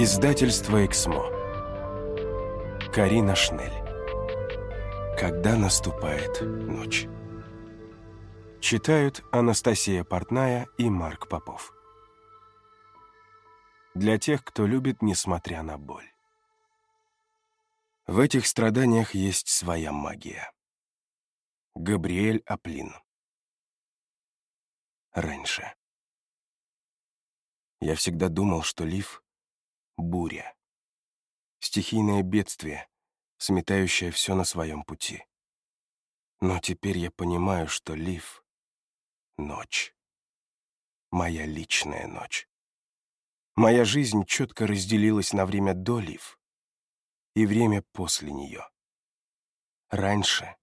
Издательство «Эксмо». Карина Шнель. Когда наступает ночь. Читают Анастасия Портная и Марк Попов. Для тех, кто любит, несмотря на боль. В этих страданиях есть своя магия. Габриэль Аплин. Раньше. Я всегда думал, что Лив — буря. Стихийное бедствие, сметающее все на своем пути. Но теперь я понимаю, что Лив — ночь. Моя личная ночь. Моя жизнь четко разделилась на время до Лив и время после нее. Раньше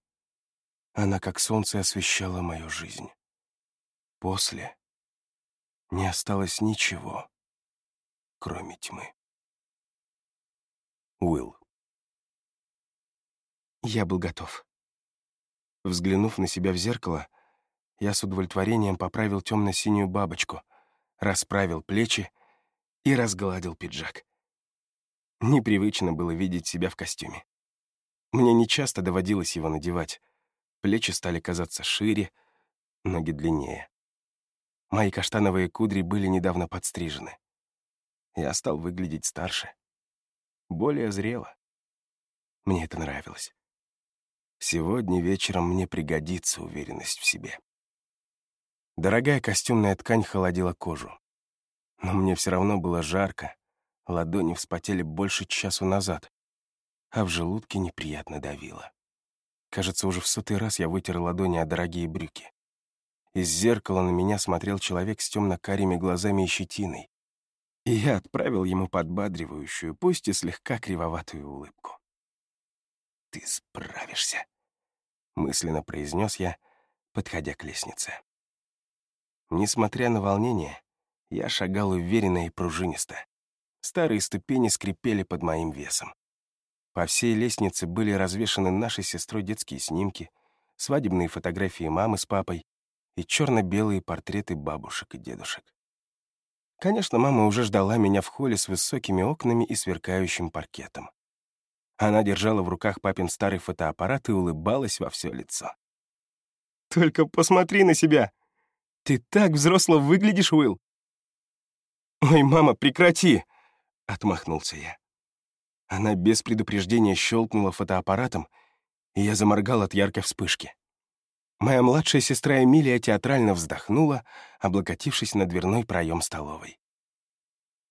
она как солнце освещала мою жизнь. После не осталось ничего, кроме тьмы. Уилл. Я был готов. Взглянув на себя в зеркало, я с удовлетворением поправил темно-синюю бабочку, расправил плечи и разгладил пиджак. Непривычно было видеть себя в костюме. Мне нечасто доводилось его надевать. Плечи стали казаться шире, ноги длиннее. Мои каштановые кудри были недавно подстрижены. Я стал выглядеть старше. Более зрело. Мне это нравилось. Сегодня вечером мне пригодится уверенность в себе. Дорогая костюмная ткань холодила кожу. Но мне все равно было жарко, ладони вспотели больше часу назад, а в желудке неприятно давило. Кажется, уже в сотый раз я вытер ладони о дорогие брюки. Из зеркала на меня смотрел человек с темно-карими глазами и щетиной. И я отправил ему подбадривающую, пусть и слегка кривоватую улыбку. «Ты справишься», — мысленно произнес я, подходя к лестнице. Несмотря на волнение, я шагал уверенно и пружинисто. Старые ступени скрипели под моим весом. По всей лестнице были развешаны нашей сестрой детские снимки, свадебные фотографии мамы с папой, и черно-белые портреты бабушек и дедушек. Конечно, мама уже ждала меня в холле с высокими окнами и сверкающим паркетом. Она держала в руках папин старый фотоаппарат и улыбалась во все лицо. «Только посмотри на себя! Ты так взросло выглядишь, Уилл!» «Ой, мама, прекрати!» — отмахнулся я. Она без предупреждения щелкнула фотоаппаратом, и я заморгал от яркой вспышки. Моя младшая сестра Эмилия театрально вздохнула, облокотившись на дверной проем столовой.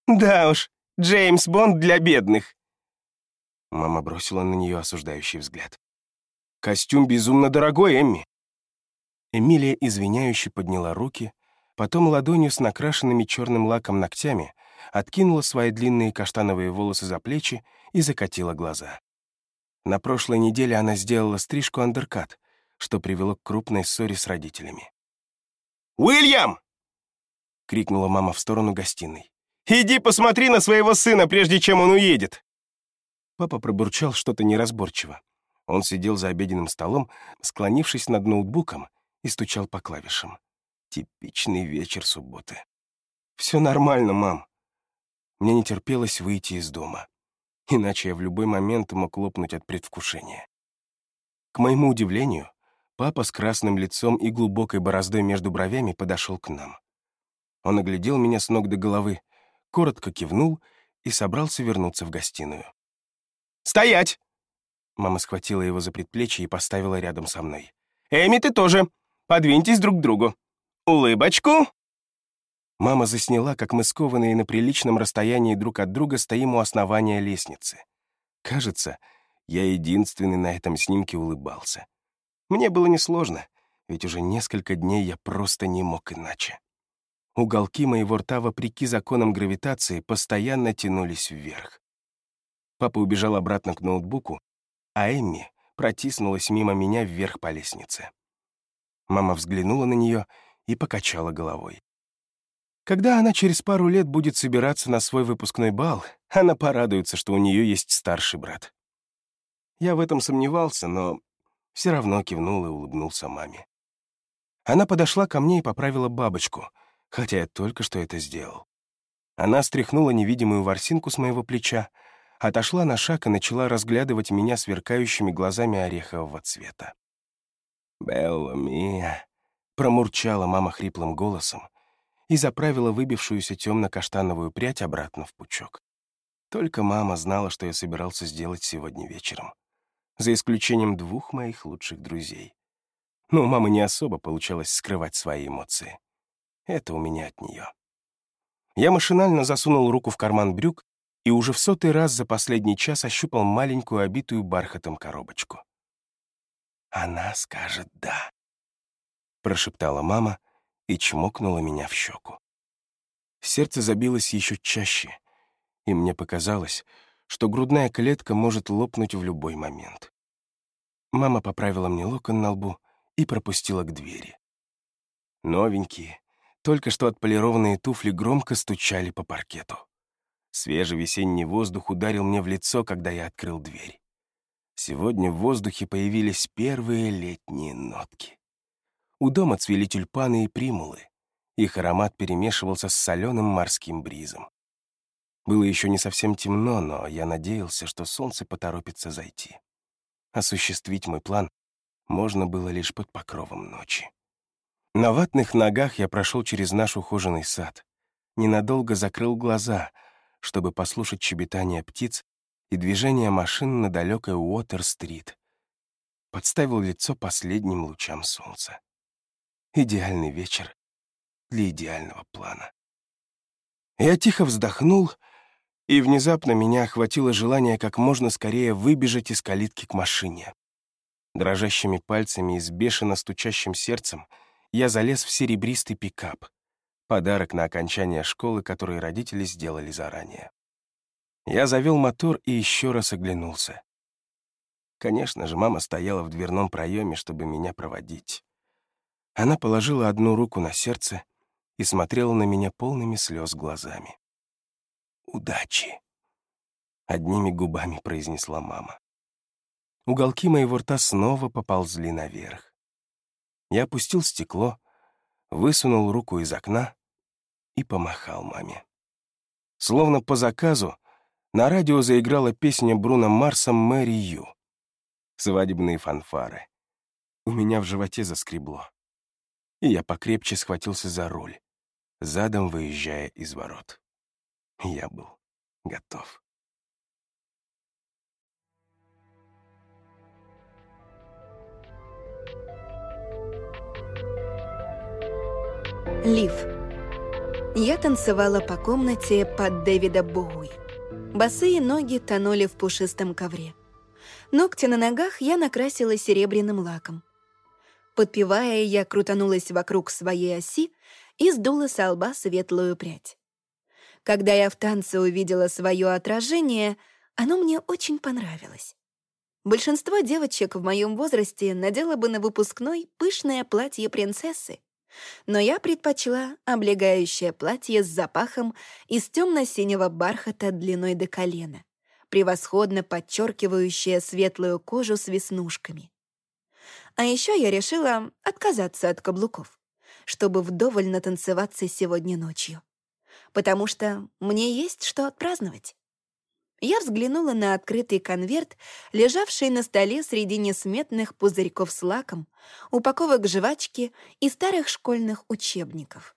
«Да уж, Джеймс Бонд для бедных!» Мама бросила на нее осуждающий взгляд. «Костюм безумно дорогой, Эмми!» Эмилия извиняюще подняла руки, потом ладонью с накрашенными черным лаком ногтями откинула свои длинные каштановые волосы за плечи и закатила глаза. На прошлой неделе она сделала стрижку андеркат, что привело к крупной ссоре с родителями. «Уильям!» — крикнула мама в сторону гостиной. «Иди посмотри на своего сына, прежде чем он уедет!» Папа пробурчал что-то неразборчиво. Он сидел за обеденным столом, склонившись над ноутбуком, и стучал по клавишам. Типичный вечер субботы. «Все нормально, мам». Мне не терпелось выйти из дома. Иначе я в любой момент мог лопнуть от предвкушения. К моему удивлению, Папа с красным лицом и глубокой бороздой между бровями подошел к нам. Он оглядел меня с ног до головы, коротко кивнул и собрался вернуться в гостиную. «Стоять!» Мама схватила его за предплечье и поставила рядом со мной. «Эми, ты тоже! Подвиньтесь друг к другу! Улыбочку!» Мама засняла, как мы скованные на приличном расстоянии друг от друга стоим у основания лестницы. Кажется, я единственный на этом снимке улыбался. Мне было несложно, ведь уже несколько дней я просто не мог иначе. Уголки моего рта, вопреки законам гравитации, постоянно тянулись вверх. Папа убежал обратно к ноутбуку, а Эмми протиснулась мимо меня вверх по лестнице. Мама взглянула на нее и покачала головой. Когда она через пару лет будет собираться на свой выпускной бал, она порадуется, что у нее есть старший брат. Я в этом сомневался, но все равно кивнул и улыбнулся маме. Она подошла ко мне и поправила бабочку, хотя я только что это сделал. Она стряхнула невидимую ворсинку с моего плеча, отошла на шаг и начала разглядывать меня сверкающими глазами орехового цвета. «Белла Мия», — промурчала мама хриплым голосом и заправила выбившуюся темно-каштановую прядь обратно в пучок. Только мама знала, что я собирался сделать сегодня вечером. За исключением двух моих лучших друзей. Но у мамы не особо получалось скрывать свои эмоции. Это у меня от нее. Я машинально засунул руку в карман брюк и уже в сотый раз за последний час ощупал маленькую обитую бархатом коробочку. «Она скажет «да», — прошептала мама и чмокнула меня в щеку. Сердце забилось еще чаще, и мне показалось, что грудная клетка может лопнуть в любой момент. Мама поправила мне локон на лбу и пропустила к двери. Новенькие, только что отполированные туфли громко стучали по паркету. Свежий весенний воздух ударил мне в лицо, когда я открыл дверь. Сегодня в воздухе появились первые летние нотки. У дома цвели тюльпаны и примулы. Их аромат перемешивался с соленым морским бризом. Было еще не совсем темно, но я надеялся, что солнце поторопится зайти. Осуществить мой план можно было лишь под покровом ночи. На ватных ногах я прошел через наш ухоженный сад, ненадолго закрыл глаза, чтобы послушать щебетание птиц и движение машин на далекой Уотер-стрит. Подставил лицо последним лучам солнца. Идеальный вечер для идеального плана. Я тихо вздохнул, и внезапно меня охватило желание как можно скорее выбежать из калитки к машине. Дрожащими пальцами и с бешено стучащим сердцем — я залез в серебристый пикап. Подарок на окончание школы, который родители сделали заранее. Я завел мотор и еще раз оглянулся. Конечно же, мама стояла в дверном проеме, чтобы меня проводить. Она положила одну руку на сердце и смотрела на меня полными слез глазами. «Удачи!» — одними губами произнесла мама. Уголки моего рта снова поползли наверх. Я опустил стекло, высунул руку из окна и помахал маме. Словно по заказу, на радио заиграла песня Бруно Марса «Мэри Ю». Свадебные фанфары. У меня в животе заскребло. И я покрепче схватился за руль, задом выезжая из ворот. Я был готов. Лив. Я танцевала по комнате под Дэвида Боуи. Босые ноги тонули в пушистом ковре. Ногти на ногах я накрасила серебряным лаком. Подпевая, я крутанулась вокруг своей оси и сдула с лба светлую прядь. Когда я в танце увидела свое отражение, оно мне очень понравилось. Большинство девочек в моем возрасте надела бы на выпускной пышное платье принцессы, но я предпочла облегающее платье с запахом из темно-синего бархата длиной до колена, превосходно подчеркивающее светлую кожу с веснушками. А еще я решила отказаться от каблуков, чтобы вдоволь натанцеваться сегодня ночью. Потому что мне есть что отпраздновать. Я взглянула на открытый конверт, лежавший на столе среди несметных пузырьков с лаком, упаковок жвачки и старых школьных учебников.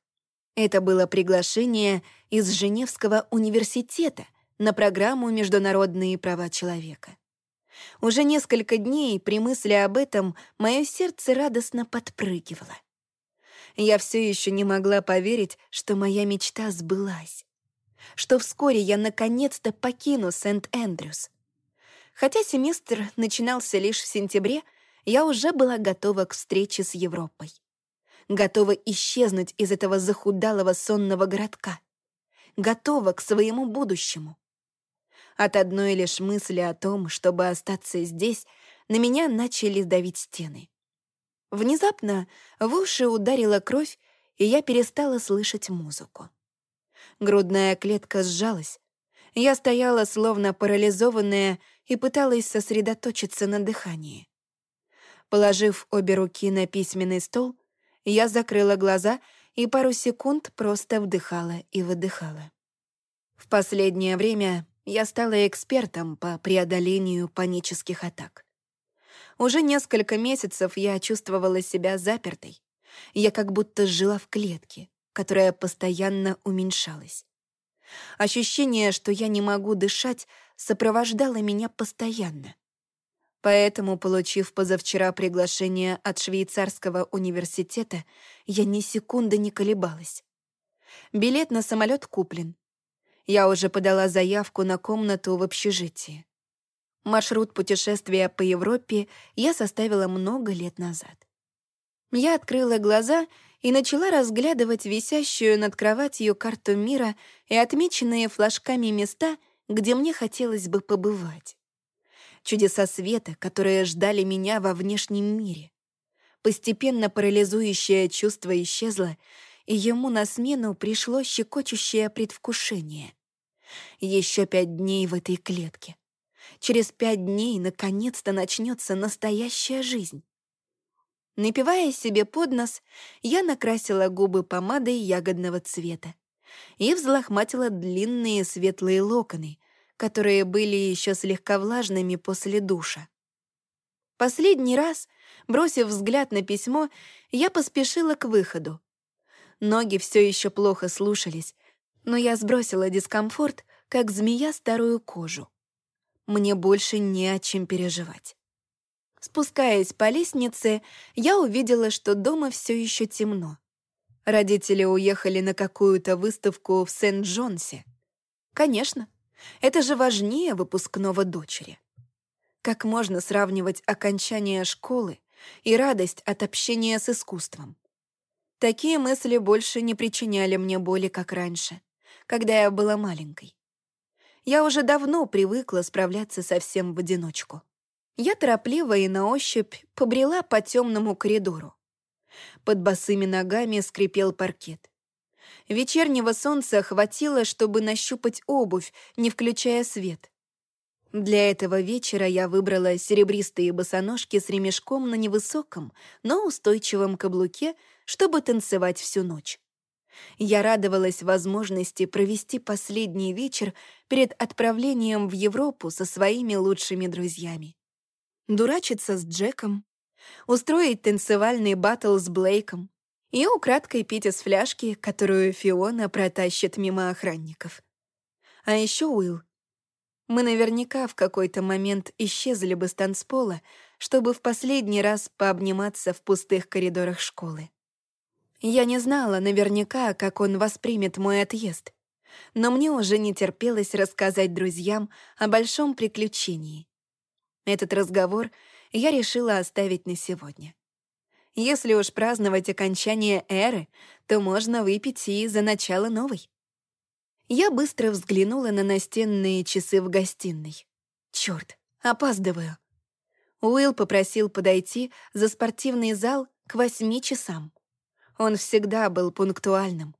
Это было приглашение из Женевского университета на программу «Международные права человека». Уже несколько дней при мысли об этом мое сердце радостно подпрыгивало. Я все еще не могла поверить, что моя мечта сбылась что вскоре я наконец-то покину Сент-Эндрюс. Хотя семестр начинался лишь в сентябре, я уже была готова к встрече с Европой. Готова исчезнуть из этого захудалого сонного городка. Готова к своему будущему. От одной лишь мысли о том, чтобы остаться здесь, на меня начали давить стены. Внезапно в уши ударила кровь, и я перестала слышать музыку. Грудная клетка сжалась. Я стояла, словно парализованная, и пыталась сосредоточиться на дыхании. Положив обе руки на письменный стол, я закрыла глаза и пару секунд просто вдыхала и выдыхала. В последнее время я стала экспертом по преодолению панических атак. Уже несколько месяцев я чувствовала себя запертой. Я как будто жила в клетке, которая постоянно уменьшалась. Ощущение, что я не могу дышать, сопровождало меня постоянно. Поэтому, получив позавчера приглашение от швейцарского университета, я ни секунды не колебалась. Билет на самолет куплен. Я уже подала заявку на комнату в общежитии. Маршрут путешествия по Европе я составила много лет назад. Я открыла глаза и начала разглядывать висящую над кроватью карту мира и отмеченные флажками места, где мне хотелось бы побывать. Чудеса света, которые ждали меня во внешнем мире. Постепенно парализующее чувство исчезло, и ему на смену пришло щекочущее предвкушение. Еще пять дней в этой клетке. Через пять дней наконец-то начнется настоящая жизнь. Напивая себе под нос, я накрасила губы помадой ягодного цвета и взлохматила длинные светлые локоны, которые были еще слегка влажными после душа. Последний раз, бросив взгляд на письмо, я поспешила к выходу. Ноги все еще плохо слушались, но я сбросила дискомфорт, как змея старую кожу. Мне больше не о чем переживать. Спускаясь по лестнице, я увидела, что дома все еще темно. Родители уехали на какую-то выставку в Сент-Джонсе. Конечно, это же важнее выпускного дочери. Как можно сравнивать окончание школы и радость от общения с искусством? Такие мысли больше не причиняли мне боли, как раньше, когда я была маленькой. Я уже давно привыкла справляться со всем в одиночку. Я торопливо и на ощупь побрела по темному коридору. Под босыми ногами скрипел паркет. Вечернего солнца хватило, чтобы нащупать обувь, не включая свет. Для этого вечера я выбрала серебристые босоножки с ремешком на невысоком, но устойчивом каблуке, чтобы танцевать всю ночь. Я радовалась возможности провести последний вечер перед отправлением в Европу со своими лучшими друзьями. Дурачиться с Джеком, устроить танцевальный батл с Блейком и украдкой пить из фляжки, которую Фиона протащит мимо охранников. А еще Уилл. Мы наверняка в какой-то момент исчезли бы с танцпола, чтобы в последний раз пообниматься в пустых коридорах школы. Я не знала наверняка, как он воспримет мой отъезд, но мне уже не терпелось рассказать друзьям о большом приключении. Этот разговор я решила оставить на сегодня. Если уж праздновать окончание эры, то можно выпить и за начало новой. Я быстро взглянула на настенные часы в гостиной. Черт, опаздываю. Уилл попросил подойти за спортивный зал к восьми часам. Он всегда был пунктуальным.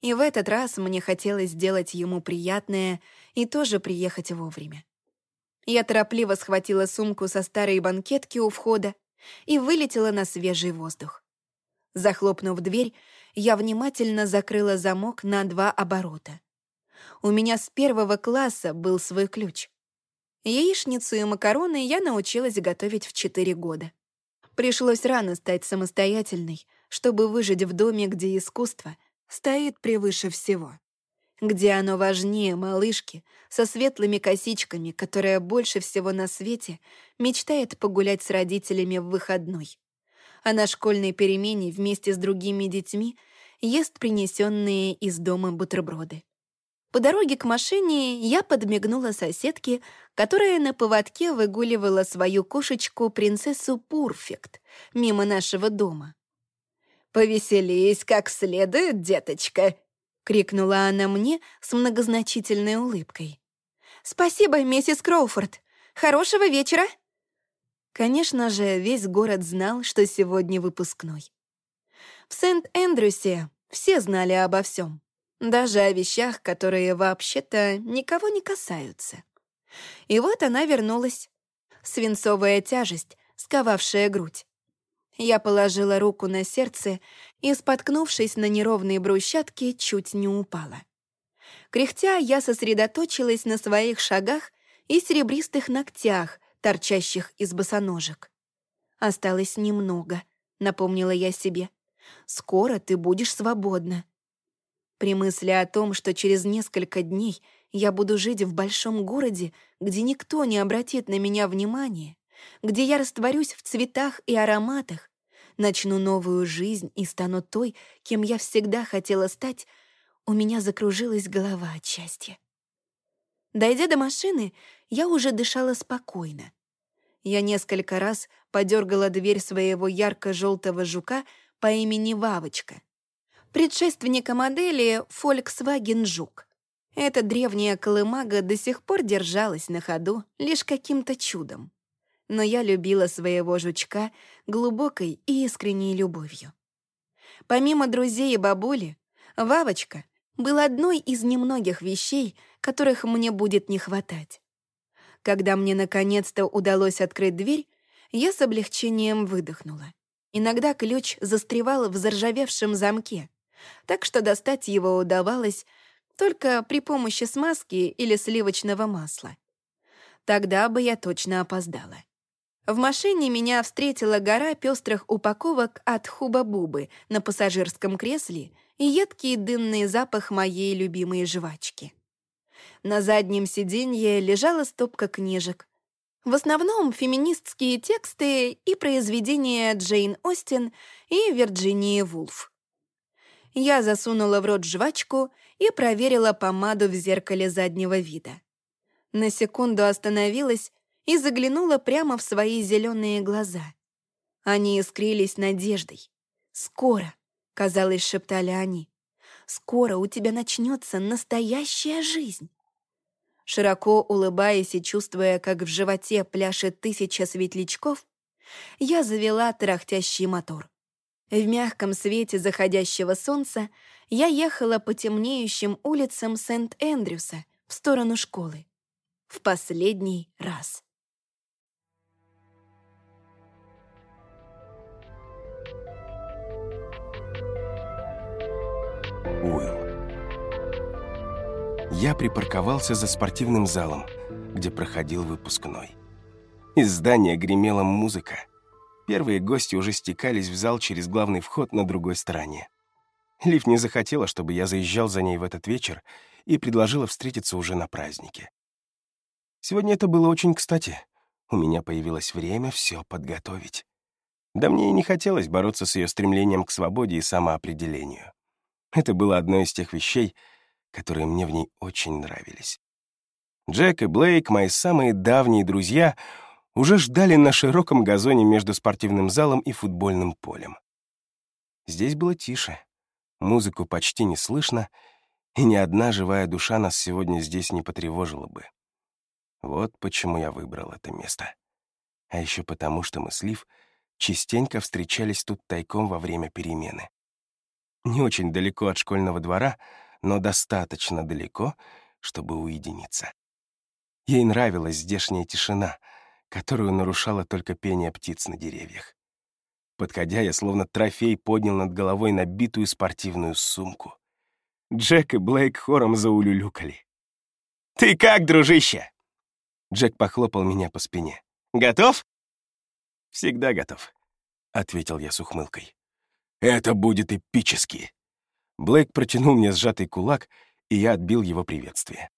И в этот раз мне хотелось сделать ему приятное и тоже приехать вовремя. Я торопливо схватила сумку со старой банкетки у входа и вылетела на свежий воздух. Захлопнув дверь, я внимательно закрыла замок на два оборота. У меня с первого класса был свой ключ. Яичницу и макароны я научилась готовить в четыре года. Пришлось рано стать самостоятельной — чтобы выжить в доме, где искусство стоит превыше всего. Где оно важнее малышки со светлыми косичками, которая больше всего на свете мечтает погулять с родителями в выходной. А на школьной перемене вместе с другими детьми ест принесенные из дома бутерброды. По дороге к машине я подмигнула соседке, которая на поводке выгуливала свою кошечку принцессу Пурфект мимо нашего дома. «Повеселись как следует, деточка!» — крикнула она мне с многозначительной улыбкой. «Спасибо, миссис Кроуфорд! Хорошего вечера!» Конечно же, весь город знал, что сегодня выпускной. В Сент-Эндрюсе все знали обо всем, даже о вещах, которые вообще-то никого не касаются. И вот она вернулась. Свинцовая тяжесть, сковавшая грудь. Я положила руку на сердце и, споткнувшись на неровные брусчатки, чуть не упала. Кряхтя, я сосредоточилась на своих шагах и серебристых ногтях, торчащих из босоножек. «Осталось немного», — напомнила я себе. «Скоро ты будешь свободна». При мысли о том, что через несколько дней я буду жить в большом городе, где никто не обратит на меня внимания, где я растворюсь в цветах и ароматах, начну новую жизнь и стану той, кем я всегда хотела стать, у меня закружилась голова от счастья. Дойдя до машины, я уже дышала спокойно. Я несколько раз подергала дверь своего ярко-желтого жука по имени Вавочка, предшественника модели Volkswagen Жук. Эта древняя колымага до сих пор держалась на ходу лишь каким-то чудом. Но я любила своего жучка глубокой и искренней любовью. Помимо друзей и бабули, Вавочка был одной из немногих вещей, которых мне будет не хватать. Когда мне наконец-то удалось открыть дверь, я с облегчением выдохнула. Иногда ключ застревал в заржавевшем замке, так что достать его удавалось только при помощи смазки или сливочного масла. Тогда бы я точно опоздала. В машине меня встретила гора пестрых упаковок от Хуба-Бубы на пассажирском кресле и едкий дынный запах моей любимой жвачки. На заднем сиденье лежала стопка книжек. В основном феминистские тексты и произведения Джейн Остин и Вирджинии Вулф. Я засунула в рот жвачку и проверила помаду в зеркале заднего вида. На секунду остановилась и заглянула прямо в свои зеленые глаза. Они искрились надеждой. «Скоро», — казалось, шептали они, «скоро у тебя начнется настоящая жизнь». Широко улыбаясь и чувствуя, как в животе пляшет тысяча светлячков, я завела тарахтящий мотор. В мягком свете заходящего солнца я ехала по темнеющим улицам Сент-Эндрюса в сторону школы. В последний раз. Уилл. Я припарковался за спортивным залом, где проходил выпускной. Из здания гремела музыка. Первые гости уже стекались в зал через главный вход на другой стороне. Лив не захотела, чтобы я заезжал за ней в этот вечер и предложила встретиться уже на празднике. Сегодня это было очень кстати. У меня появилось время все подготовить. Да мне и не хотелось бороться с ее стремлением к свободе и самоопределению. Это было одно из тех вещей, которые мне в ней очень нравились. Джек и Блейк, мои самые давние друзья, уже ждали на широком газоне между спортивным залом и футбольным полем. Здесь было тише, музыку почти не слышно, и ни одна живая душа нас сегодня здесь не потревожила бы. Вот почему я выбрал это место. А еще потому, что мы с Лив частенько встречались тут тайком во время перемены. Не очень далеко от школьного двора, но достаточно далеко, чтобы уединиться. Ей нравилась здешняя тишина, которую нарушало только пение птиц на деревьях. Подходя, я словно трофей поднял над головой набитую спортивную сумку. Джек и Блейк хором заулюлюкали. «Ты как, дружище?» Джек похлопал меня по спине. «Готов?» «Всегда готов», — ответил я с ухмылкой. Это будет эпически. Блейк протянул мне сжатый кулак, и я отбил его приветствие.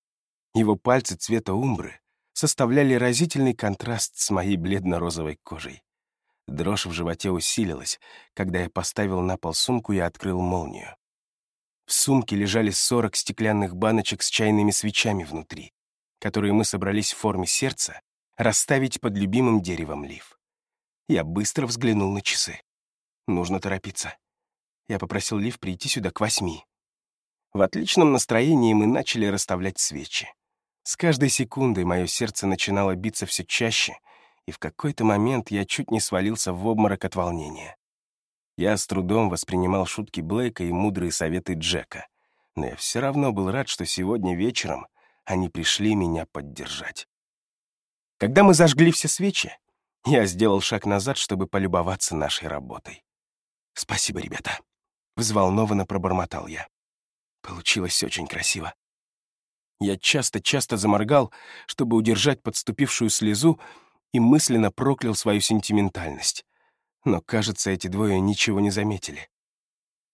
Его пальцы цвета умбры составляли разительный контраст с моей бледно-розовой кожей. Дрожь в животе усилилась, когда я поставил на пол сумку и открыл молнию. В сумке лежали 40 стеклянных баночек с чайными свечами внутри, которые мы собрались в форме сердца расставить под любимым деревом лив. Я быстро взглянул на часы. Нужно торопиться. Я попросил Лив прийти сюда к восьми. В отличном настроении мы начали расставлять свечи. С каждой секундой мое сердце начинало биться все чаще, и в какой-то момент я чуть не свалился в обморок от волнения. Я с трудом воспринимал шутки Блейка и мудрые советы Джека, но я все равно был рад, что сегодня вечером они пришли меня поддержать. Когда мы зажгли все свечи, я сделал шаг назад, чтобы полюбоваться нашей работой. «Спасибо, ребята», — взволнованно пробормотал я. Получилось очень красиво. Я часто-часто заморгал, чтобы удержать подступившую слезу, и мысленно проклял свою сентиментальность. Но, кажется, эти двое ничего не заметили.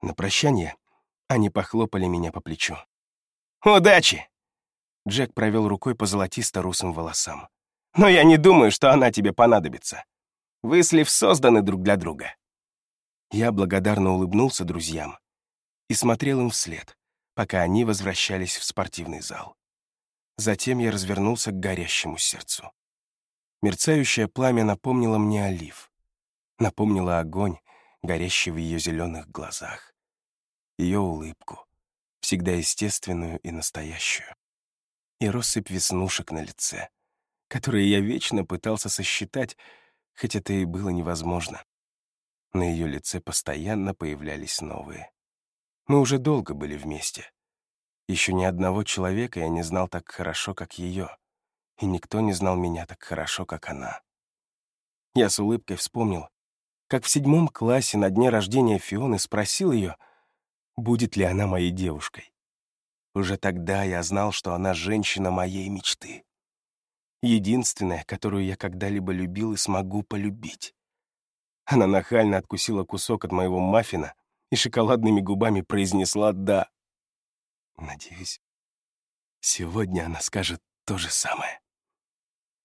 На прощание они похлопали меня по плечу. «Удачи!» Джек провел рукой по золотисто-русым волосам. «Но я не думаю, что она тебе понадобится. Вы с созданы друг для друга». Я благодарно улыбнулся друзьям и смотрел им вслед, пока они возвращались в спортивный зал. Затем я развернулся к горящему сердцу. Мерцающее пламя напомнило мне олив, напомнило огонь, горящий в ее зеленых глазах, ее улыбку, всегда естественную и настоящую, и россыпь веснушек на лице, которые я вечно пытался сосчитать, хоть это и было невозможно. На ее лице постоянно появлялись новые. Мы уже долго были вместе. Еще ни одного человека я не знал так хорошо, как ее, и никто не знал меня так хорошо, как она. Я с улыбкой вспомнил, как в седьмом классе на дне рождения Фионы спросил ее, будет ли она моей девушкой. Уже тогда я знал, что она женщина моей мечты. Единственная, которую я когда-либо любил и смогу полюбить. Она нахально откусила кусок от моего маффина и шоколадными губами произнесла «да». Надеюсь, сегодня она скажет то же самое.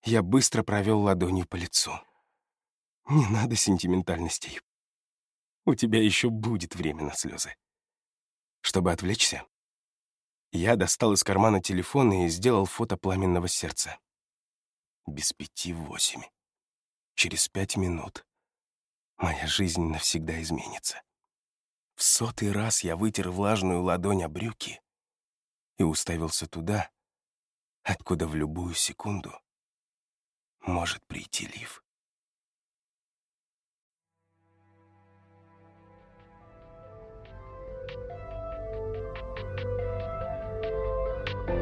Я быстро провел ладонью по лицу. Не надо сентиментальностей. У тебя еще будет время на слезы. Чтобы отвлечься, я достал из кармана телефон и сделал фото пламенного сердца. Без пяти восемь. Через пять минут моя жизнь навсегда изменится. В сотый раз я вытер влажную ладонь о брюки и уставился туда, откуда в любую секунду может прийти Лив.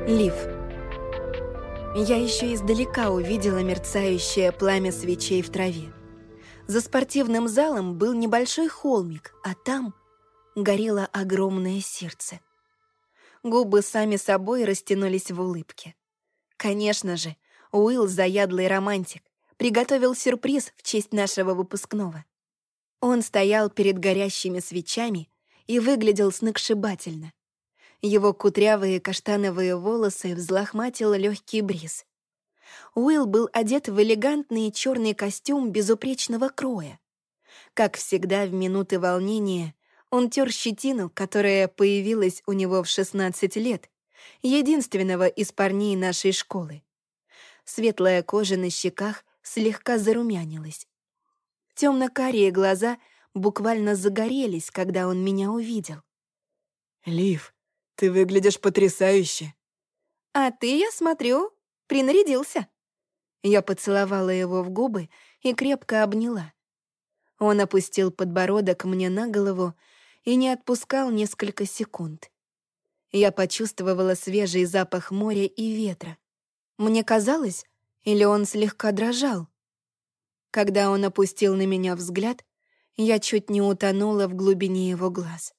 Лив. Я еще издалека увидела мерцающее пламя свечей в траве. За спортивным залом был небольшой холмик, а там горело огромное сердце. Губы сами собой растянулись в улыбке. Конечно же, Уилл, заядлый романтик, приготовил сюрприз в честь нашего выпускного. Он стоял перед горящими свечами и выглядел сногсшибательно. Его кудрявые каштановые волосы взлохматил легкий бриз. Уилл был одет в элегантный черный костюм безупречного кроя. Как всегда в минуты волнения, он тер щетину, которая появилась у него в 16 лет, единственного из парней нашей школы. Светлая кожа на щеках слегка зарумянилась. Темно-карие глаза буквально загорелись, когда он меня увидел. «Лив, ты выглядишь потрясающе!» «А ты, я смотрю, принарядился». Я поцеловала его в губы и крепко обняла. Он опустил подбородок мне на голову и не отпускал несколько секунд. Я почувствовала свежий запах моря и ветра. Мне казалось, или он слегка дрожал. Когда он опустил на меня взгляд, я чуть не утонула в глубине его глаз.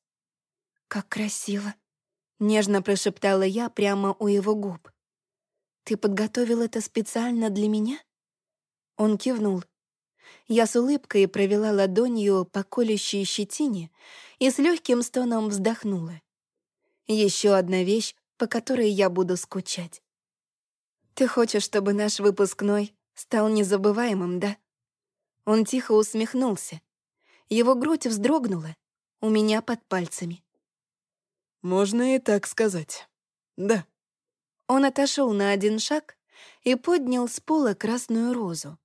«Как красиво!» — нежно прошептала я прямо у его губ. «Ты подготовил это специально для меня?» Он кивнул. Я с улыбкой провела ладонью по колющей щетине и с легким стоном вздохнула. Еще одна вещь, по которой я буду скучать. «Ты хочешь, чтобы наш выпускной стал незабываемым, да?» Он тихо усмехнулся. Его грудь вздрогнула у меня под пальцами. «Можно и так сказать. Да». Он отошел на один шаг и поднял с пола красную розу.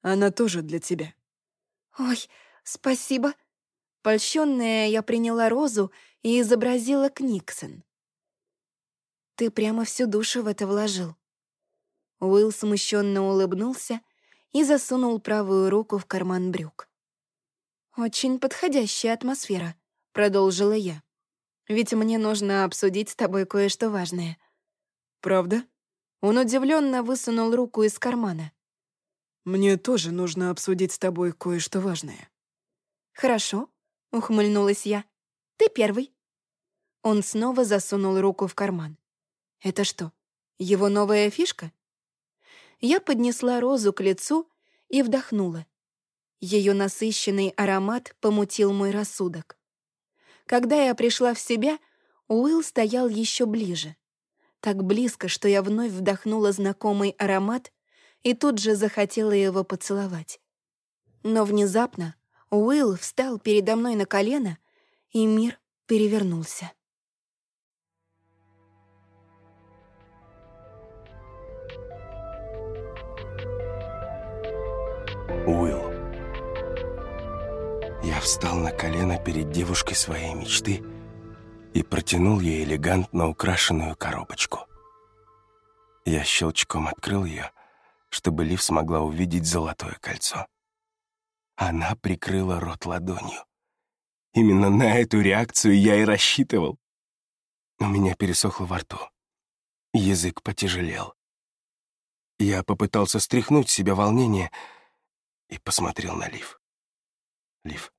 «Она тоже для тебя». «Ой, спасибо». Польщенная, я приняла розу и изобразила Книксон. «Ты прямо всю душу в это вложил». Уилл смущенно улыбнулся и засунул правую руку в карман брюк. «Очень подходящая атмосфера», — продолжила я. «Ведь мне нужно обсудить с тобой кое-что важное». «Правда?» Он удивленно высунул руку из кармана. «Мне тоже нужно обсудить с тобой кое-что важное». «Хорошо», — ухмыльнулась я. «Ты первый». Он снова засунул руку в карман. Это что, его новая фишка? Я поднесла розу к лицу и вдохнула. Ее насыщенный аромат помутил мой рассудок. Когда я пришла в себя, Уилл стоял еще ближе. Так близко, что я вновь вдохнула знакомый аромат и тут же захотела его поцеловать. Но внезапно Уилл встал передо мной на колено, и мир перевернулся. Уилл. Я встал на колено перед девушкой своей мечты и протянул ей элегантно украшенную коробочку. Я щелчком открыл ее, чтобы Лив смогла увидеть золотое кольцо. Она прикрыла рот ладонью. Именно на эту реакцию я и рассчитывал. У меня пересохло во рту. Язык потяжелел. Я попытался стряхнуть с себя волнение и посмотрел на Лив. Лив,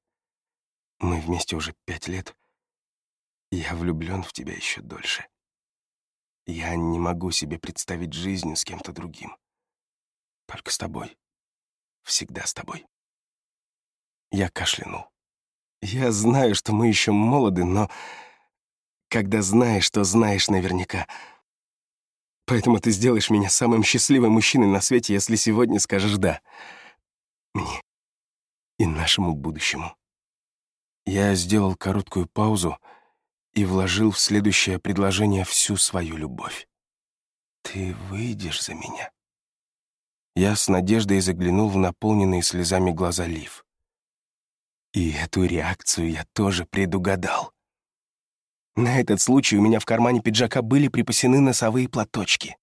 мы вместе уже пять лет. Я влюблен в тебя еще дольше. Я не могу себе представить жизнь с кем-то другим. Только с тобой. Всегда с тобой. Я кашлянул. Я знаю, что мы еще молоды, но когда знаешь, то знаешь наверняка. Поэтому ты сделаешь меня самым счастливым мужчиной на свете, если сегодня скажешь «да» мне и нашему будущему. Я сделал короткую паузу и вложил в следующее предложение всю свою любовь. «Ты выйдешь за меня?» Я с надеждой заглянул в наполненные слезами глаза Лив. И эту реакцию я тоже предугадал. На этот случай у меня в кармане пиджака были припасены носовые платочки.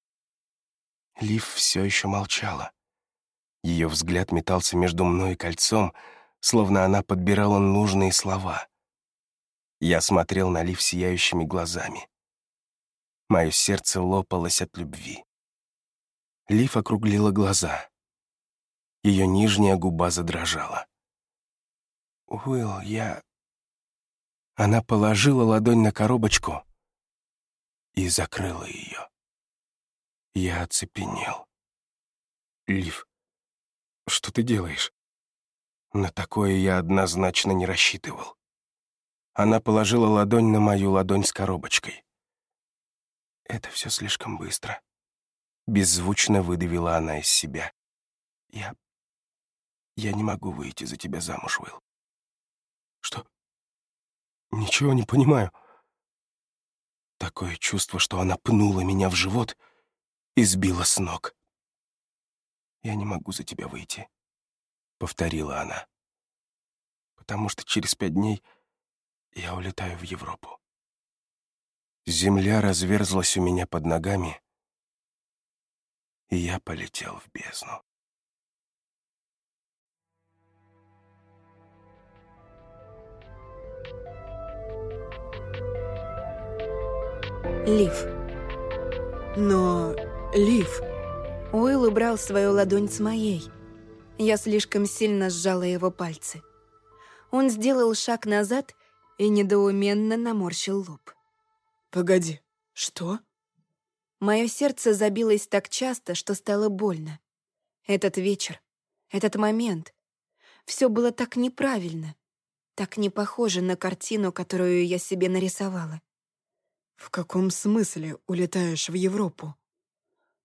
Лив все еще молчала. Ее взгляд метался между мной и кольцом, словно она подбирала нужные слова. Я смотрел на Лив сияющими глазами. Мое сердце лопалось от любви. Лив округлила глаза. Ее нижняя губа задрожала. «Уилл, я...» Она положила ладонь на коробочку и закрыла ее. Я оцепенел. «Лив, что ты делаешь?» На такое я однозначно не рассчитывал. Она положила ладонь на мою ладонь с коробочкой. «Это все слишком быстро», — беззвучно выдавила она из себя. «Я... я не могу выйти за тебя замуж, Уилл». «Что? Ничего не понимаю». Такое чувство, что она пнула меня в живот и сбила с ног. «Я не могу за тебя выйти», — повторила она. «Потому что через пять дней я улетаю в Европу». Земля разверзлась у меня под ногами, и я полетел в бездну. Лив. Но, Лив... Уилл убрал свою ладонь с моей. Я слишком сильно сжала его пальцы. Он сделал шаг назад и недоуменно наморщил лоб. Погоди, что? Мое сердце забилось так часто, что стало больно. Этот вечер, этот момент. Все было так неправильно, так не похоже на картину, которую я себе нарисовала. В каком смысле улетаешь в Европу?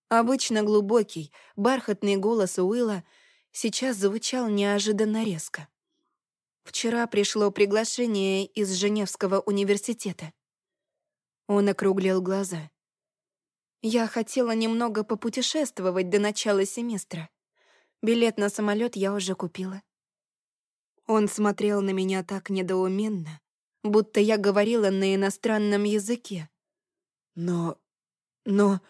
Обычно глубокий, бархатный голос Уилла сейчас звучал неожиданно резко. Вчера пришло приглашение из Женевского университета. Он округлил глаза. Я хотела немного попутешествовать до начала семестра. Билет на самолет я уже купила. Он смотрел на меня так недоуменно, будто я говорила на иностранном языке. Но... но...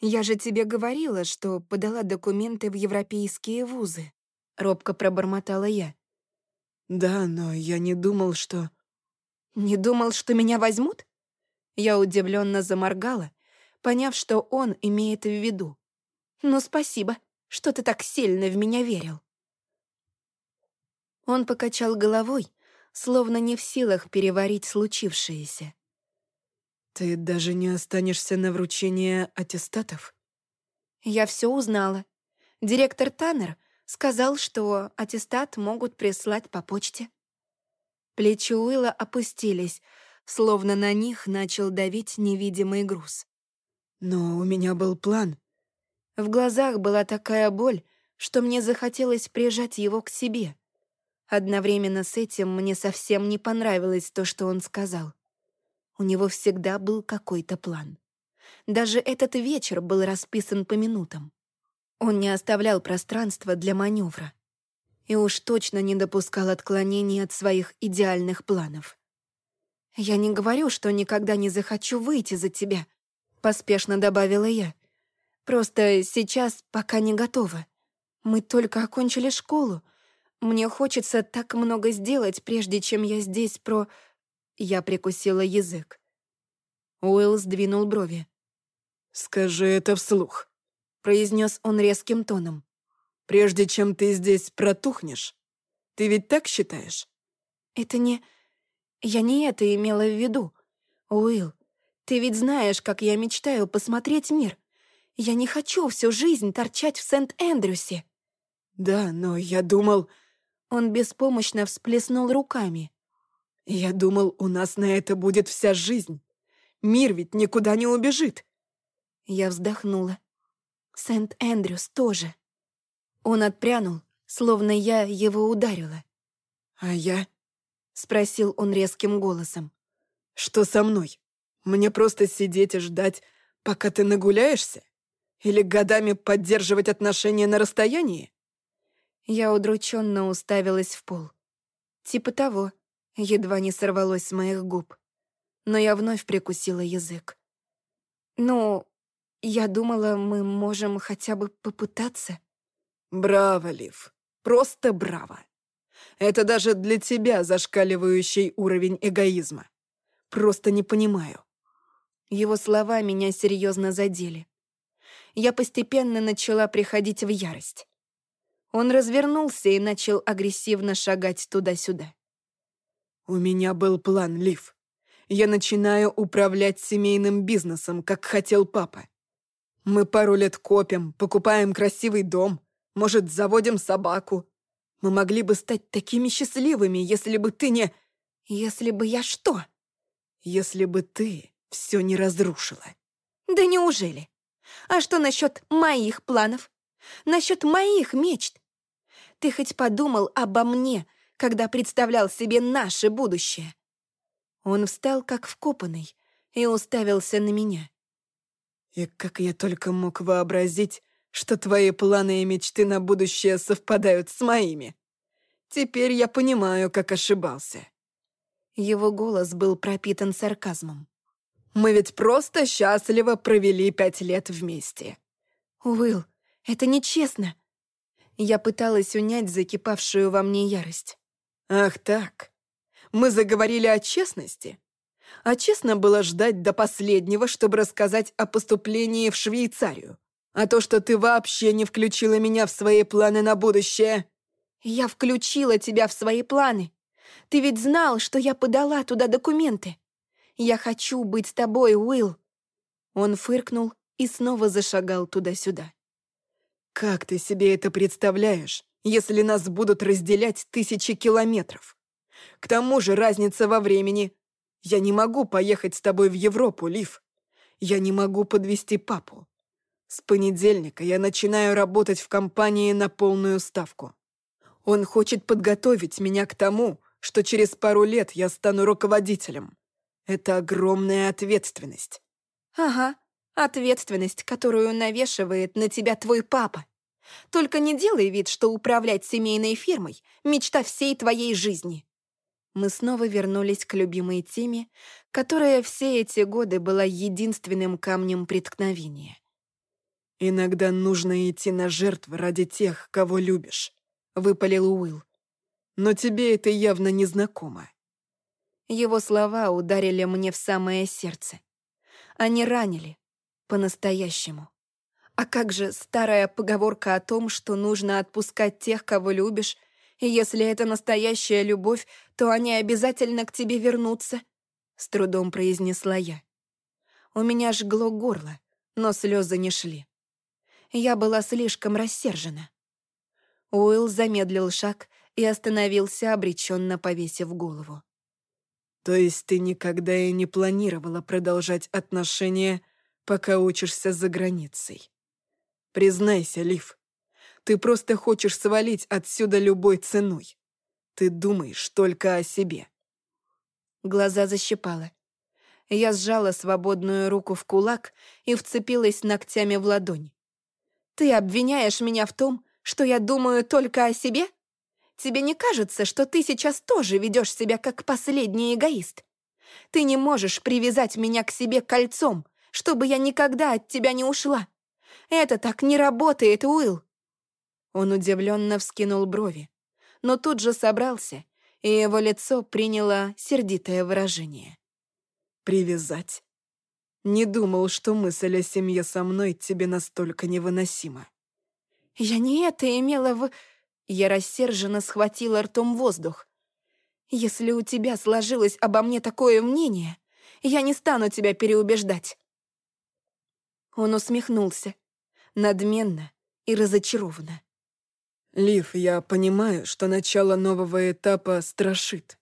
«Я же тебе говорила, что подала документы в европейские вузы», — робко пробормотала я. «Да, но я не думал, что...» «Не думал, что меня возьмут?» Я удивленно заморгала, поняв, что он имеет в виду. «Ну, спасибо, что ты так сильно в меня верил». Он покачал головой, словно не в силах переварить случившееся. Ты даже не останешься на вручение аттестатов? Я все узнала. Директор Таннер сказал, что аттестат могут прислать по почте. Плечи Уилла опустились, словно на них начал давить невидимый груз. Но у меня был план. В глазах была такая боль, что мне захотелось прижать его к себе. Одновременно с этим мне совсем не понравилось то, что он сказал. У него всегда был какой-то план. Даже этот вечер был расписан по минутам. Он не оставлял пространства для маневра. И уж точно не допускал отклонений от своих идеальных планов. «Я не говорю, что никогда не захочу выйти за тебя», — поспешно добавила я. «Просто сейчас пока не готова. Мы только окончили школу. Мне хочется так много сделать, прежде чем я здесь про...» Я прикусила язык. Уилл сдвинул брови. «Скажи это вслух», — произнес он резким тоном. «Прежде чем ты здесь протухнешь. Ты ведь так считаешь?» «Это не...» Я не это имела в виду. Уилл, ты ведь знаешь, как я мечтаю посмотреть мир. Я не хочу всю жизнь торчать в Сент-Эндрюсе. Да, но я думал... Он беспомощно всплеснул руками. Я думал, у нас на это будет вся жизнь. Мир ведь никуда не убежит. Я вздохнула. Сент-Эндрюс тоже. Он отпрянул, словно я его ударила. А я? — спросил он резким голосом. «Что со мной? Мне просто сидеть и ждать, пока ты нагуляешься? Или годами поддерживать отношения на расстоянии?» Я удрученно уставилась в пол. Типа того, едва не сорвалось с моих губ. Но я вновь прикусила язык. «Ну, я думала, мы можем хотя бы попытаться». «Браво, Лив, просто браво!» Это даже для тебя зашкаливающий уровень эгоизма. Просто не понимаю». Его слова меня серьезно задели. Я постепенно начала приходить в ярость. Он развернулся и начал агрессивно шагать туда-сюда. «У меня был план, Лив. Я начинаю управлять семейным бизнесом, как хотел папа. Мы пару лет копим, покупаем красивый дом, может, заводим собаку, мы могли бы стать такими счастливыми, если бы ты не... Если бы я что? Если бы ты все не разрушила. Да неужели? А что насчет моих планов? Насчет моих мечт? Ты хоть подумал обо мне, когда представлял себе наше будущее? Он встал как вкопанный и уставился на меня. И как я только мог вообразить, что твои планы и мечты на будущее совпадают с моими. Теперь я понимаю, как ошибался». Его голос был пропитан сарказмом. «Мы ведь просто счастливо провели пять лет вместе». «Уилл, это нечестно». Я пыталась унять закипавшую во мне ярость. «Ах так. Мы заговорили о честности. А честно было ждать до последнего, чтобы рассказать о поступлении в Швейцарию. А то, что ты вообще не включила меня в свои планы на будущее...» «Я включила тебя в свои планы. Ты ведь знал, что я подала туда документы. Я хочу быть с тобой, Уилл». Он фыркнул и снова зашагал туда-сюда. «Как ты себе это представляешь, если нас будут разделять тысячи километров? К тому же разница во времени. Я не могу поехать с тобой в Европу, Лив. Я не могу подвести папу. С понедельника я начинаю работать в компании на полную ставку. Он хочет подготовить меня к тому, что через пару лет я стану руководителем. Это огромная ответственность. Ага, ответственность, которую навешивает на тебя твой папа. Только не делай вид, что управлять семейной фирмой — мечта всей твоей жизни. Мы снова вернулись к любимой теме, которая все эти годы была единственным камнем преткновения. «Иногда нужно идти на жертвы ради тех, кого любишь», — выпалил Уилл. «Но тебе это явно не знакомо». Его слова ударили мне в самое сердце. Они ранили. По-настоящему. А как же старая поговорка о том, что нужно отпускать тех, кого любишь, если это настоящая любовь, то они обязательно к тебе вернутся? С трудом произнесла я. У меня жгло горло, но слезы не шли. Я была слишком рассержена. Уилл замедлил шаг и остановился, обреченно повесив голову. «То есть ты никогда и не планировала продолжать отношения, пока учишься за границей? Признайся, Лив, ты просто хочешь свалить отсюда любой ценой. Ты думаешь только о себе». Глаза защипала. Я сжала свободную руку в кулак и вцепилась ногтями в ладонь. «Ты обвиняешь меня в том, что я думаю только о себе? Тебе не кажется, что ты сейчас тоже ведешь себя как последний эгоист? Ты не можешь привязать меня к себе кольцом, чтобы я никогда от тебя не ушла. Это так не работает, Уилл!» Он удивленно вскинул брови, но тут же собрался, и его лицо приняло сердитое выражение. «Привязать? Не думал, что мысль о семье со мной тебе настолько невыносима». «Я не это имела в...» Я рассерженно схватила ртом воздух. «Если у тебя сложилось обо мне такое мнение, я не стану тебя переубеждать». Он усмехнулся, надменно и разочарованно. «Лив, я понимаю, что начало нового этапа страшит.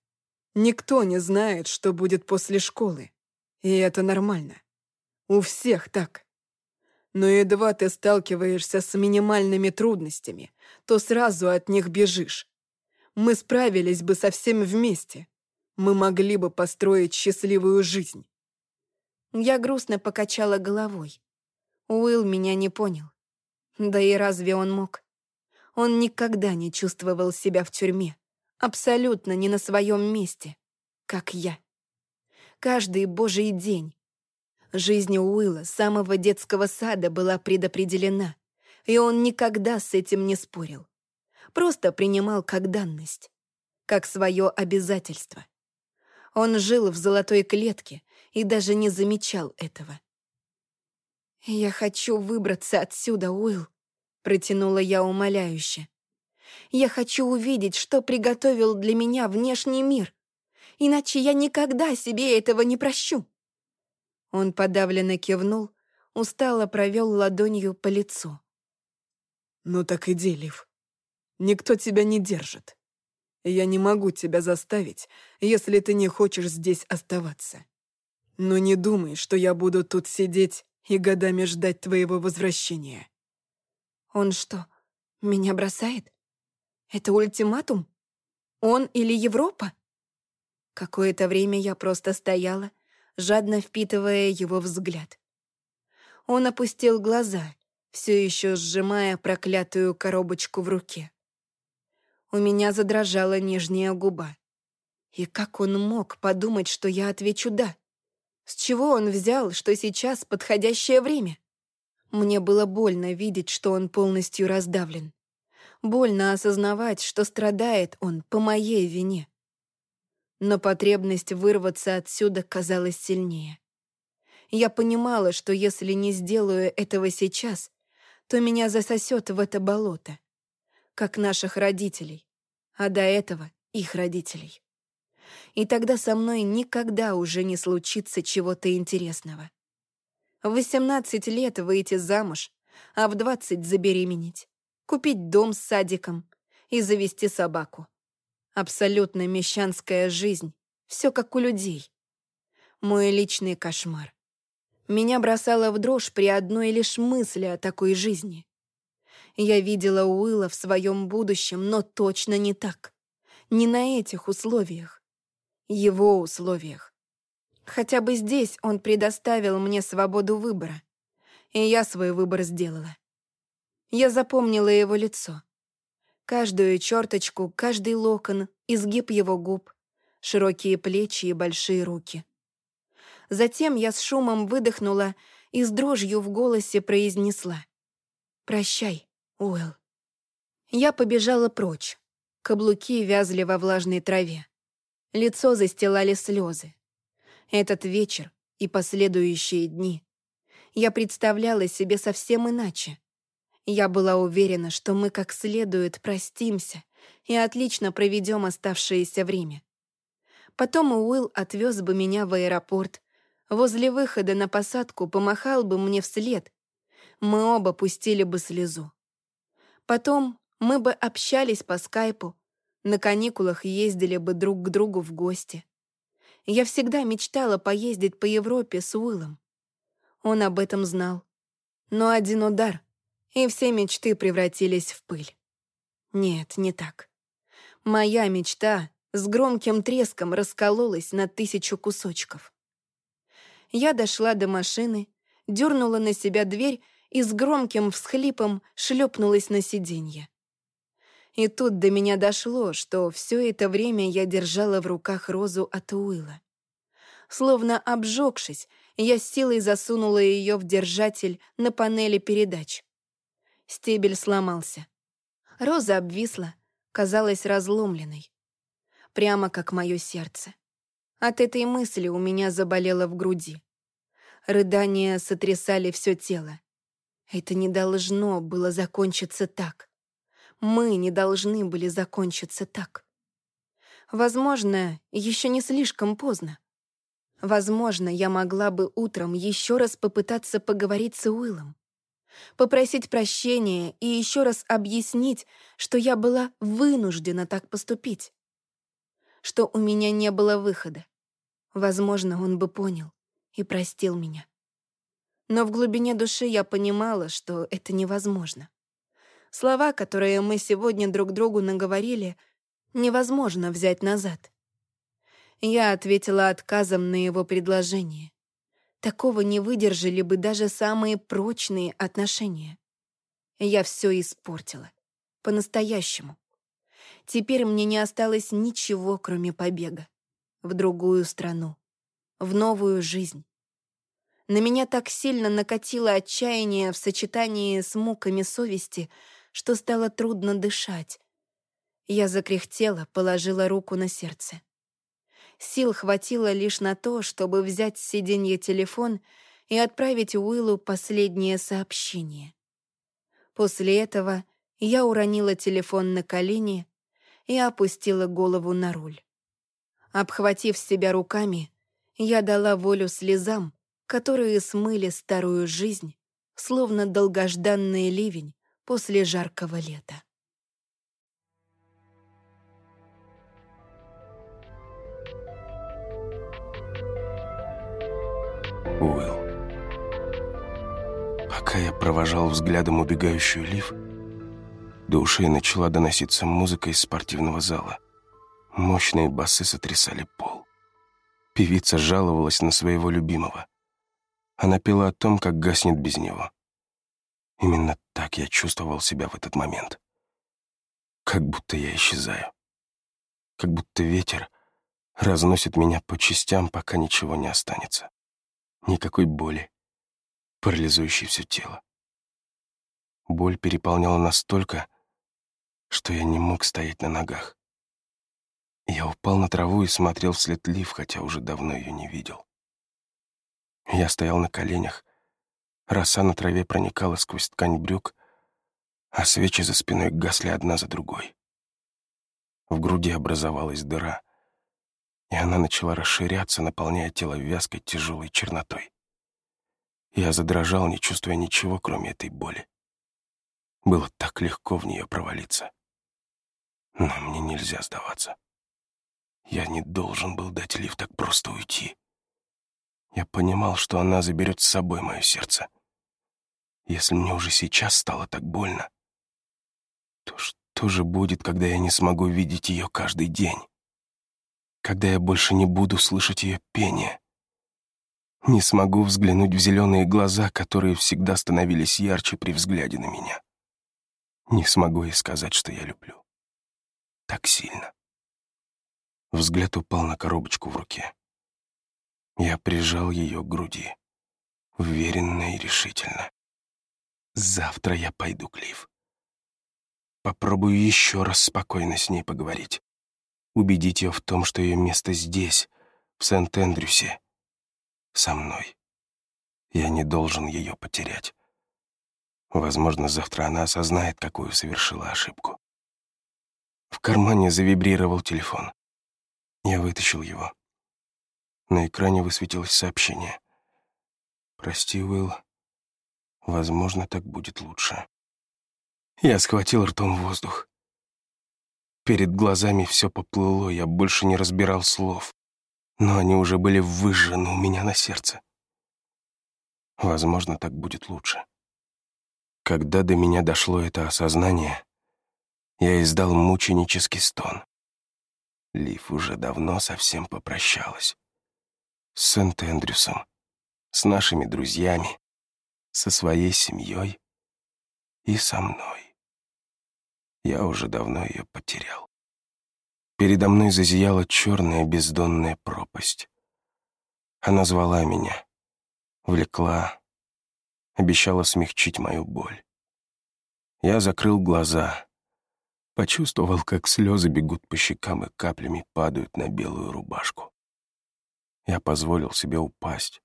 Никто не знает, что будет после школы, и это нормально. У всех так. Но едва ты сталкиваешься с минимальными трудностями, то сразу от них бежишь. Мы справились бы совсем вместе. Мы могли бы построить счастливую жизнь. Я грустно покачала головой. Уилл меня не понял. Да и разве он мог? Он никогда не чувствовал себя в тюрьме. Абсолютно не на своем месте. Как я. Каждый божий день Жизнь Уилла с самого детского сада была предопределена, и он никогда с этим не спорил. Просто принимал как данность, как свое обязательство. Он жил в золотой клетке и даже не замечал этого. «Я хочу выбраться отсюда, Уилл», — протянула я умоляюще. «Я хочу увидеть, что приготовил для меня внешний мир, иначе я никогда себе этого не прощу». Он подавленно кивнул, устало провел ладонью по лицу. «Ну так иди, Лив. Никто тебя не держит. Я не могу тебя заставить, если ты не хочешь здесь оставаться. Но не думай, что я буду тут сидеть и годами ждать твоего возвращения». «Он что, меня бросает? Это ультиматум? Он или Европа?» Какое-то время я просто стояла, жадно впитывая его взгляд. Он опустил глаза, все еще сжимая проклятую коробочку в руке. У меня задрожала нижняя губа. И как он мог подумать, что я отвечу «да»? С чего он взял, что сейчас подходящее время? Мне было больно видеть, что он полностью раздавлен. Больно осознавать, что страдает он по моей вине но потребность вырваться отсюда казалась сильнее. Я понимала, что если не сделаю этого сейчас, то меня засосет в это болото, как наших родителей, а до этого их родителей. И тогда со мной никогда уже не случится чего-то интересного. В 18 лет выйти замуж, а в 20 забеременеть, купить дом с садиком и завести собаку. Абсолютно мещанская жизнь, все как у людей. Мой личный кошмар. Меня бросало в дрожь при одной лишь мысли о такой жизни. Я видела Уилла в своем будущем, но точно не так. Не на этих условиях. Его условиях. Хотя бы здесь он предоставил мне свободу выбора. И я свой выбор сделала. Я запомнила его лицо. Каждую черточку, каждый локон, изгиб его губ, широкие плечи и большие руки. Затем я с шумом выдохнула и с дрожью в голосе произнесла. «Прощай, Уэлл». Я побежала прочь. Каблуки вязли во влажной траве. Лицо застилали слезы. Этот вечер и последующие дни я представляла себе совсем иначе. Я была уверена, что мы как следует простимся и отлично проведем оставшееся время. Потом Уилл отвез бы меня в аэропорт, возле выхода на посадку помахал бы мне вслед. Мы оба пустили бы слезу. Потом мы бы общались по скайпу, на каникулах ездили бы друг к другу в гости. Я всегда мечтала поездить по Европе с Уиллом. Он об этом знал. Но один удар, и все мечты превратились в пыль. Нет, не так. Моя мечта с громким треском раскололась на тысячу кусочков. Я дошла до машины, дернула на себя дверь и с громким всхлипом шлепнулась на сиденье. И тут до меня дошло, что все это время я держала в руках розу от Уилла. Словно обжегшись, я с силой засунула ее в держатель на панели передач. Стебель сломался. Роза обвисла, казалась разломленной. Прямо как мое сердце. От этой мысли у меня заболело в груди. Рыдания сотрясали все тело. Это не должно было закончиться так. Мы не должны были закончиться так. Возможно, еще не слишком поздно. Возможно, я могла бы утром еще раз попытаться поговорить с Уиллом, попросить прощения и еще раз объяснить, что я была вынуждена так поступить, что у меня не было выхода. Возможно, он бы понял и простил меня. Но в глубине души я понимала, что это невозможно. Слова, которые мы сегодня друг другу наговорили, невозможно взять назад. Я ответила отказом на его предложение. Такого не выдержали бы даже самые прочные отношения. Я все испортила. По-настоящему. Теперь мне не осталось ничего, кроме побега. В другую страну. В новую жизнь. На меня так сильно накатило отчаяние в сочетании с муками совести, что стало трудно дышать. Я закряхтела, положила руку на сердце. Сил хватило лишь на то, чтобы взять с сиденья телефон и отправить Уиллу последнее сообщение. После этого я уронила телефон на колени и опустила голову на руль. Обхватив себя руками, я дала волю слезам, которые смыли старую жизнь, словно долгожданный ливень после жаркого лета. Уилл. Пока я провожал взглядом убегающую Лив, до ушей начала доноситься музыка из спортивного зала. Мощные басы сотрясали пол. Певица жаловалась на своего любимого. Она пела о том, как гаснет без него. Именно так я чувствовал себя в этот момент. Как будто я исчезаю. Как будто ветер разносит меня по частям, пока ничего не останется. Никакой боли, парализующей все тело. Боль переполняла настолько, что я не мог стоять на ногах. Я упал на траву и смотрел вслед Лив, хотя уже давно ее не видел. Я стоял на коленях, роса на траве проникала сквозь ткань брюк, а свечи за спиной гасли одна за другой. В груди образовалась дыра — и она начала расширяться, наполняя тело вязкой тяжелой чернотой. Я задрожал, не чувствуя ничего, кроме этой боли. Было так легко в нее провалиться. Но мне нельзя сдаваться. Я не должен был дать Лив так просто уйти. Я понимал, что она заберет с собой мое сердце. Если мне уже сейчас стало так больно, то что же будет, когда я не смогу видеть ее каждый день? когда я больше не буду слышать ее пение. Не смогу взглянуть в зеленые глаза, которые всегда становились ярче при взгляде на меня. Не смогу ей сказать, что я люблю. Так сильно. Взгляд упал на коробочку в руке. Я прижал ее к груди, уверенно и решительно. Завтра я пойду к Лив. Попробую еще раз спокойно с ней поговорить убедить ее в том, что ее место здесь, в Сент-Эндрюсе, со мной. Я не должен ее потерять. Возможно, завтра она осознает, какую совершила ошибку. В кармане завибрировал телефон. Я вытащил его. На экране высветилось сообщение. «Прости, Уилл. Возможно, так будет лучше». Я схватил ртом воздух. Перед глазами все поплыло, я больше не разбирал слов. Но они уже были выжжены у меня на сердце. Возможно, так будет лучше. Когда до меня дошло это осознание, я издал мученический стон. Лив уже давно совсем попрощалась. С Сент-Эндрюсом, с нашими друзьями, со своей семьей и со мной. Я уже давно ее потерял. Передо мной зазияла черная бездонная пропасть. Она звала меня, влекла, обещала смягчить мою боль. Я закрыл глаза, почувствовал, как слезы бегут по щекам и каплями падают на белую рубашку. Я позволил себе упасть,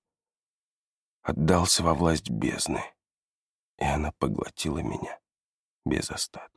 отдался во власть бездны, и она поглотила меня без остатка.